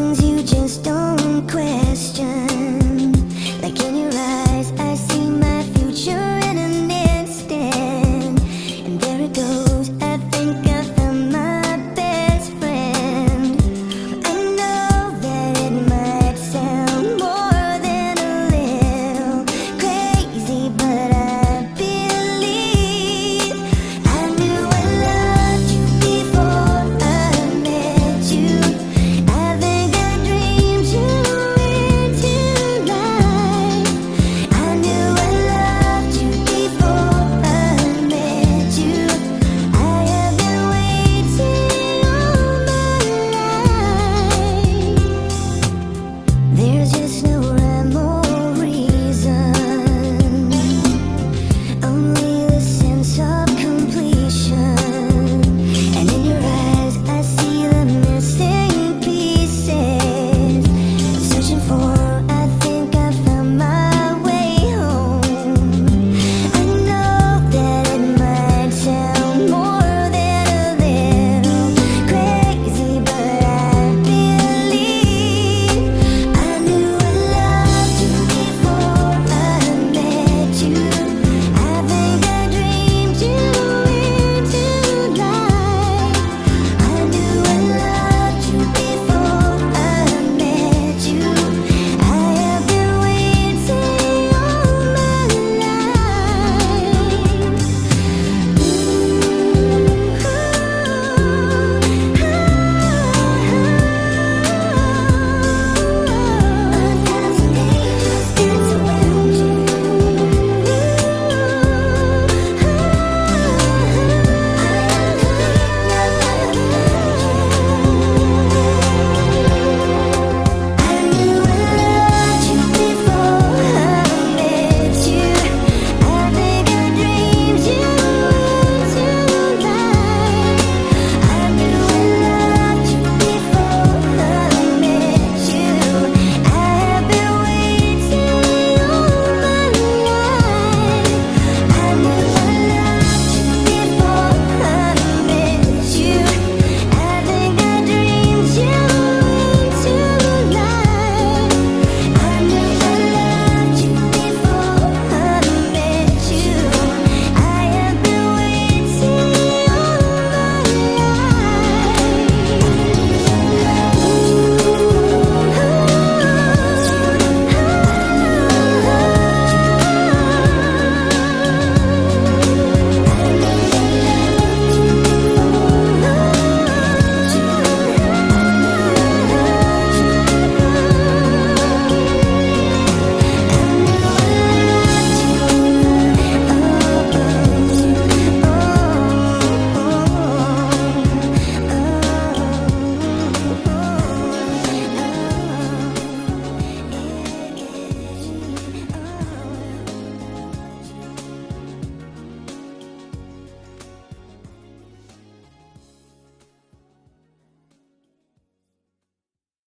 things you just don't question. Like in your eyes